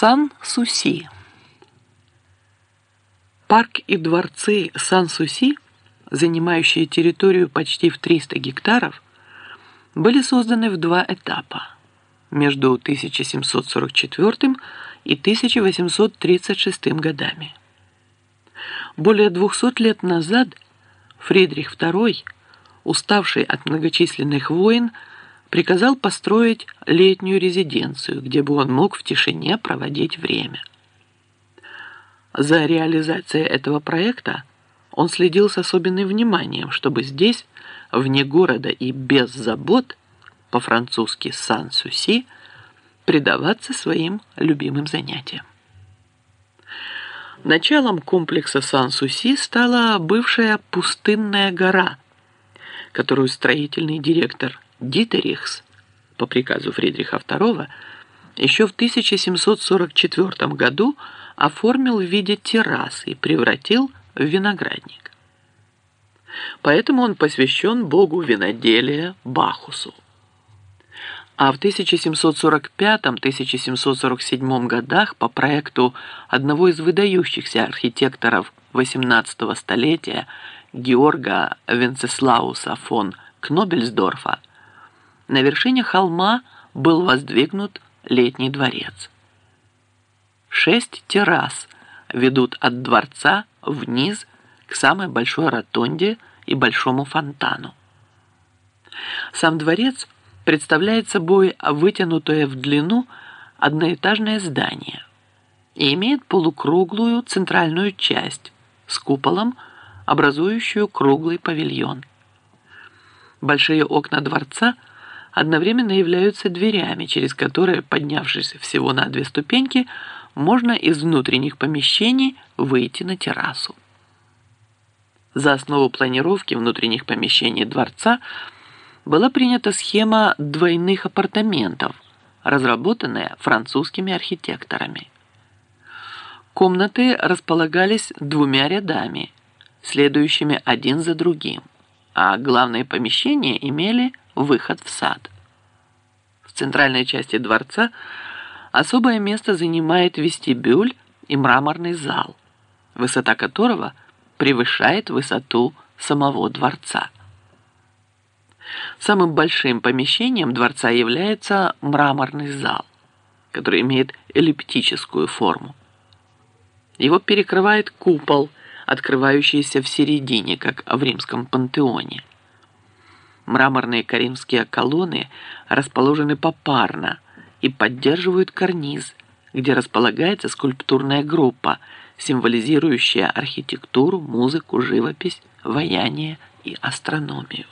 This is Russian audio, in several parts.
Сан-Суси. Парк и дворцы Сан-Суси, занимающие территорию почти в 300 гектаров, были созданы в два этапа между 1744 и 1836 годами. Более 200 лет назад Фридрих II, уставший от многочисленных войн, приказал построить летнюю резиденцию, где бы он мог в тишине проводить время. За реализацией этого проекта он следил с особенным вниманием, чтобы здесь, вне города и без забот, по-французски «сан-суси», предаваться своим любимым занятиям. Началом комплекса Сан-Суси стала бывшая пустынная гора, которую строительный директор Дитерихс по приказу Фридриха II еще в 1744 году оформил в виде террасы и превратил в виноградник. Поэтому он посвящен богу виноделия Бахусу. А в 1745-1747 годах по проекту одного из выдающихся архитекторов XVIII столетия Георга Венцеслауса фон Кнобельсдорфа на вершине холма был воздвигнут летний дворец. Шесть террас ведут от дворца вниз к самой большой ротонде и большому фонтану. Сам дворец представляет собой вытянутое в длину одноэтажное здание и имеет полукруглую центральную часть с куполом, образующую круглый павильон. Большие окна дворца – одновременно являются дверями, через которые, поднявшись всего на две ступеньки, можно из внутренних помещений выйти на террасу. За основу планировки внутренних помещений дворца была принята схема двойных апартаментов, разработанная французскими архитекторами. Комнаты располагались двумя рядами, следующими один за другим, а главные помещения имели выход в сад. В центральной части дворца особое место занимает вестибюль и мраморный зал, высота которого превышает высоту самого дворца. Самым большим помещением дворца является мраморный зал, который имеет эллиптическую форму. Его перекрывает купол, открывающийся в середине, как в римском пантеоне. Мраморные каримские колонны расположены попарно и поддерживают карниз, где располагается скульптурная группа, символизирующая архитектуру, музыку, живопись, ваяние и астрономию.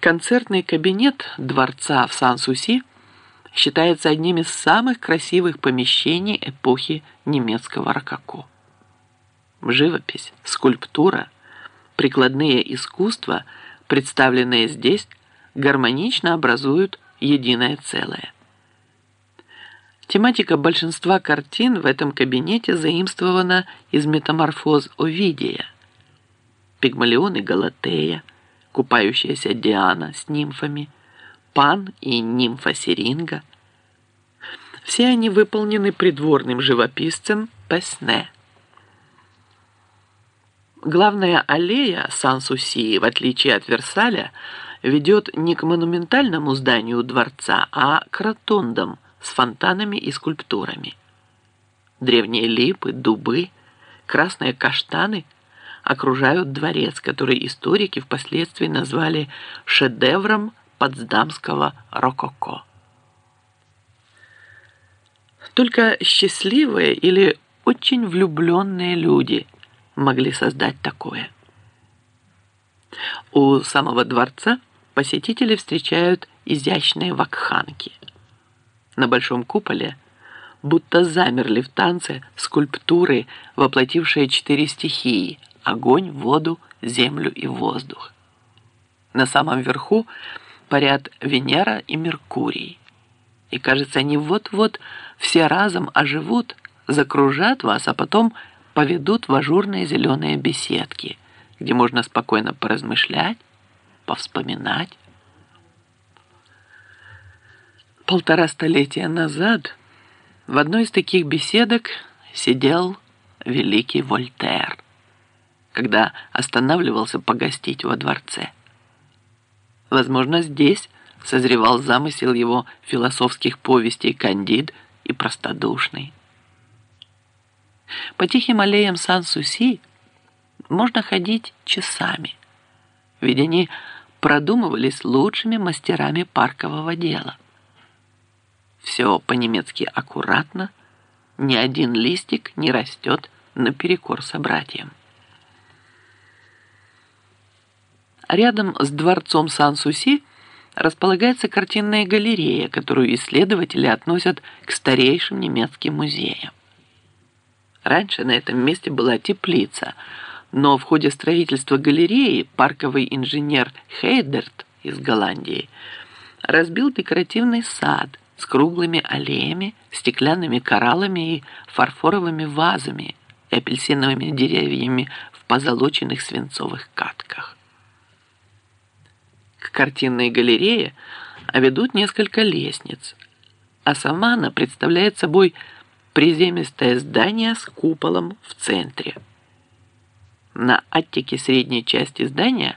Концертный кабинет дворца в Сан-Суси считается одним из самых красивых помещений эпохи немецкого рококо. Живопись, скульптура – прикладные искусства, представленные здесь, гармонично образуют единое целое. Тематика большинства картин в этом кабинете заимствована из метаморфоз Овидия. Пигмалион и Галатея, купающаяся Диана с нимфами, Пан и нимфа Серинга. Все они выполнены придворным живописцем Песне – Главная аллея Сан-Суси, в отличие от Версаля, ведет не к монументальному зданию дворца, а к ротондам с фонтанами и скульптурами. Древние липы, дубы, красные каштаны окружают дворец, который историки впоследствии назвали шедевром потсдамского рококо. Только счастливые или очень влюбленные люди – могли создать такое. У самого дворца посетители встречают изящные вакханки. На большом куполе будто замерли в танце скульптуры, воплотившие четыре стихии – огонь, воду, землю и воздух. На самом верху парят Венера и Меркурий. И кажется, они вот-вот все разом оживут, закружат вас, а потом – поведут в ажурные зеленые беседки, где можно спокойно поразмышлять, повспоминать. Полтора столетия назад в одной из таких беседок сидел великий Вольтер, когда останавливался погостить во дворце. Возможно, здесь созревал замысел его философских повестей «Кандид» и «Простодушный». По тихим аллеям Сан-Суси можно ходить часами, ведь они продумывались лучшими мастерами паркового дела. Все по-немецки аккуратно, ни один листик не растет наперекор собратьям. Рядом с дворцом Сан-Суси располагается картинная галерея, которую исследователи относят к старейшим немецким музеям. Раньше на этом месте была теплица, но в ходе строительства галереи парковый инженер Хейдерт из Голландии разбил декоративный сад с круглыми аллеями, стеклянными кораллами и фарфоровыми вазами и апельсиновыми деревьями в позолоченных свинцовых катках. К картинной галерее ведут несколько лестниц, а сама она представляет собой приземистое здание с куполом в центре. На аттике средней части здания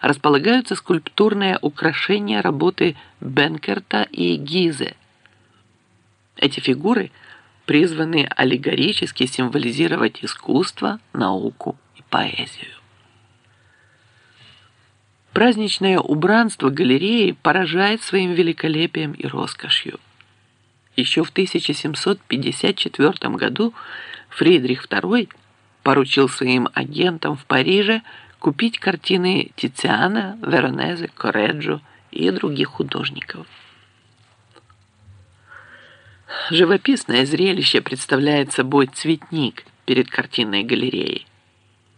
располагаются скульптурные украшения работы Бенкерта и Гизе. Эти фигуры призваны аллегорически символизировать искусство, науку и поэзию. Праздничное убранство галереи поражает своим великолепием и роскошью. Еще в 1754 году Фридрих II поручил своим агентам в Париже купить картины Тициана, Веронезе, Кореджо и других художников. Живописное зрелище представляет собой цветник перед картинной галереей.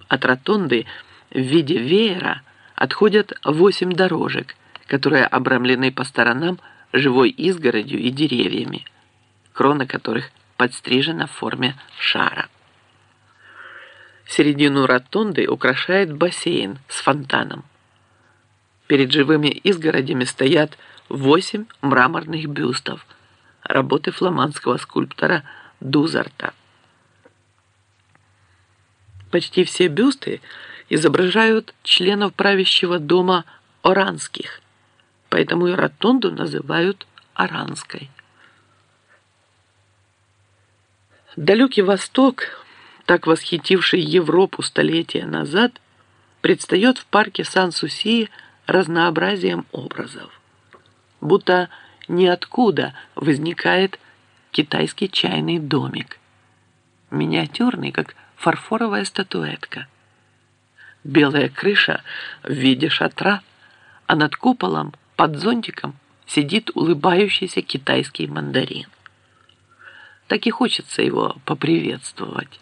От ротонды в виде веера отходят восемь дорожек, которые обрамлены по сторонам живой изгородью и деревьями, крона которых подстрижена в форме шара. Середину ротонды украшает бассейн с фонтаном. Перед живыми изгородями стоят восемь мраморных бюстов работы фламандского скульптора Дузарта. Почти все бюсты изображают членов правящего дома Оранских – Поэтому и ротонду называют Аранской. Далекий Восток, так восхитивший Европу столетия назад, предстает в парке Сан-Суси разнообразием образов. Будто ниоткуда возникает китайский чайный домик. Миниатюрный, как фарфоровая статуэтка. Белая крыша в виде шатра, а над куполом – под зонтиком сидит улыбающийся китайский мандарин. Так и хочется его поприветствовать.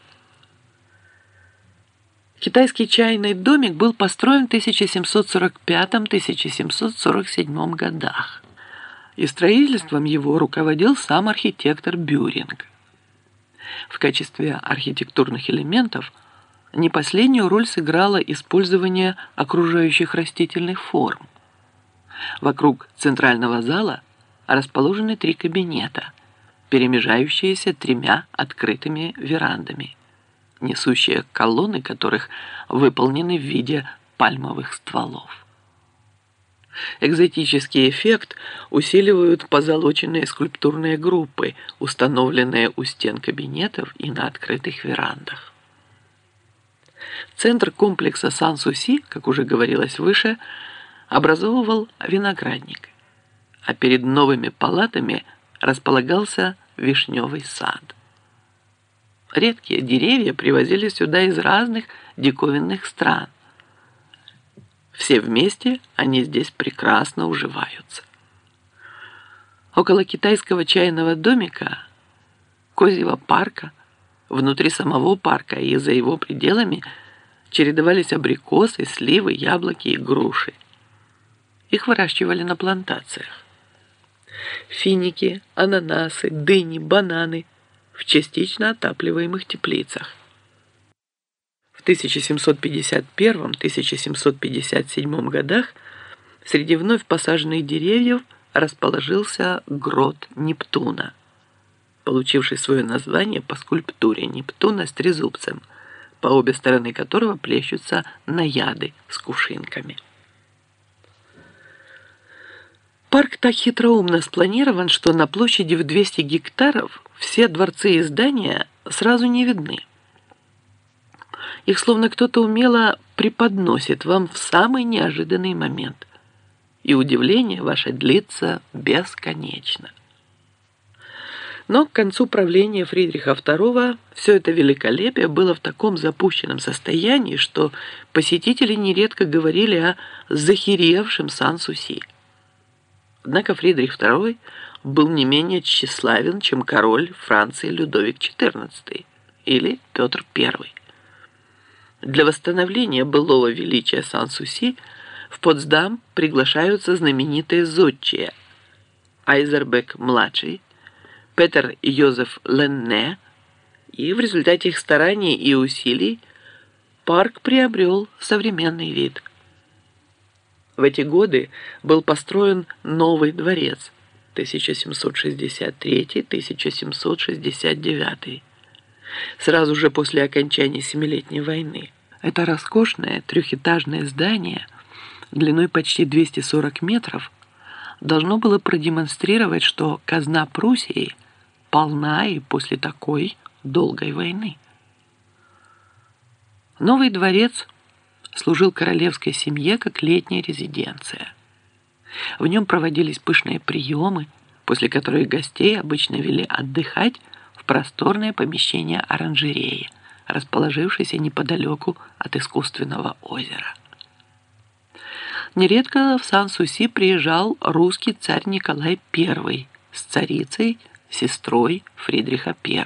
Китайский чайный домик был построен в 1745-1747 годах, и строительством его руководил сам архитектор Бюринг. В качестве архитектурных элементов не последнюю роль сыграло использование окружающих растительных форм – Вокруг центрального зала расположены три кабинета, перемежающиеся тремя открытыми верандами, несущие колонны которых выполнены в виде пальмовых стволов. Экзотический эффект усиливают позолоченные скульптурные группы, установленные у стен кабинетов и на открытых верандах. Центр комплекса Сан-Суси, как уже говорилось выше, образовывал виноградник, а перед новыми палатами располагался вишневый сад. Редкие деревья привозили сюда из разных диковинных стран. Все вместе они здесь прекрасно уживаются. Около китайского чайного домика, козьего парка, внутри самого парка и за его пределами чередовались абрикосы, сливы, яблоки и груши – их выращивали на плантациях. Финики, ананасы, дыни, бананы в частично отапливаемых теплицах. В 1751-1757 годах среди вновь посаженных деревьев расположился грот Нептуна, получивший свое название по скульптуре Нептуна с трезубцем, по обе стороны которого плещутся наяды с кувшинками. Парк так хитроумно спланирован, что на площади в 200 гектаров все дворцы и здания сразу не видны. Их словно кто-то умело преподносит вам в самый неожиданный момент. И удивление ваше длится бесконечно. Но к концу правления Фридриха II все это великолепие было в таком запущенном состоянии, что посетители нередко говорили о захеревшем Сан-Суси. Однако Фридрих II был не менее тщеславен, чем король Франции Людовик XIV или Петр I. Для восстановления былого величия Сан-Суси в Потсдам приглашаются знаменитые зодчие Айзербек-младший, Петер Йозеф Ленне, и в результате их стараний и усилий парк приобрел современный вид. В эти годы был построен новый дворец 1763-1769, сразу же после окончания Семилетней войны. Это роскошное трехэтажное здание длиной почти 240 метров должно было продемонстрировать, что казна Пруссии полна и после такой долгой войны. Новый дворец служил королевской семье как летняя резиденция. В нем проводились пышные приемы, после которых гостей обычно вели отдыхать в просторное помещение оранжереи – расположившийся неподалеку от искусственного озера. Нередко в Сан-Суси приезжал русский царь Николай I с царицей, сестрой Фридриха I.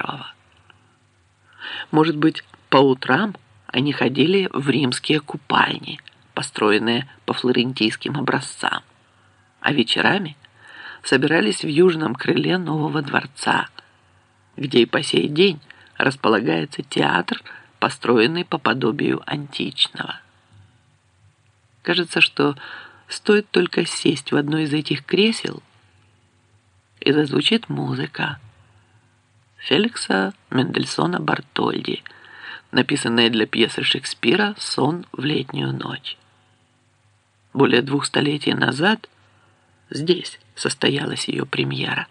Может быть, по утрам они ходили в римские купальни, построенные по флорентийским образцам, а вечерами собирались в южном крыле нового дворца, где и по сей день располагается театр, построенный по подобию античного. Кажется, что стоит только сесть в одно из этих кресел, и зазвучит музыка Феликса Мендельсона Бартольди, написанная для пьесы Шекспира «Сон в летнюю ночь». Более двух столетий назад здесь состоялась ее премьера.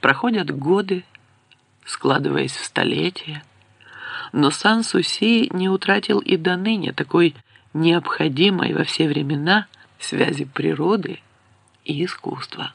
Проходят годы, складываясь в столетия, но Сан-Суси не утратил и до ныне такой необходимой во все времена связи природы и искусства.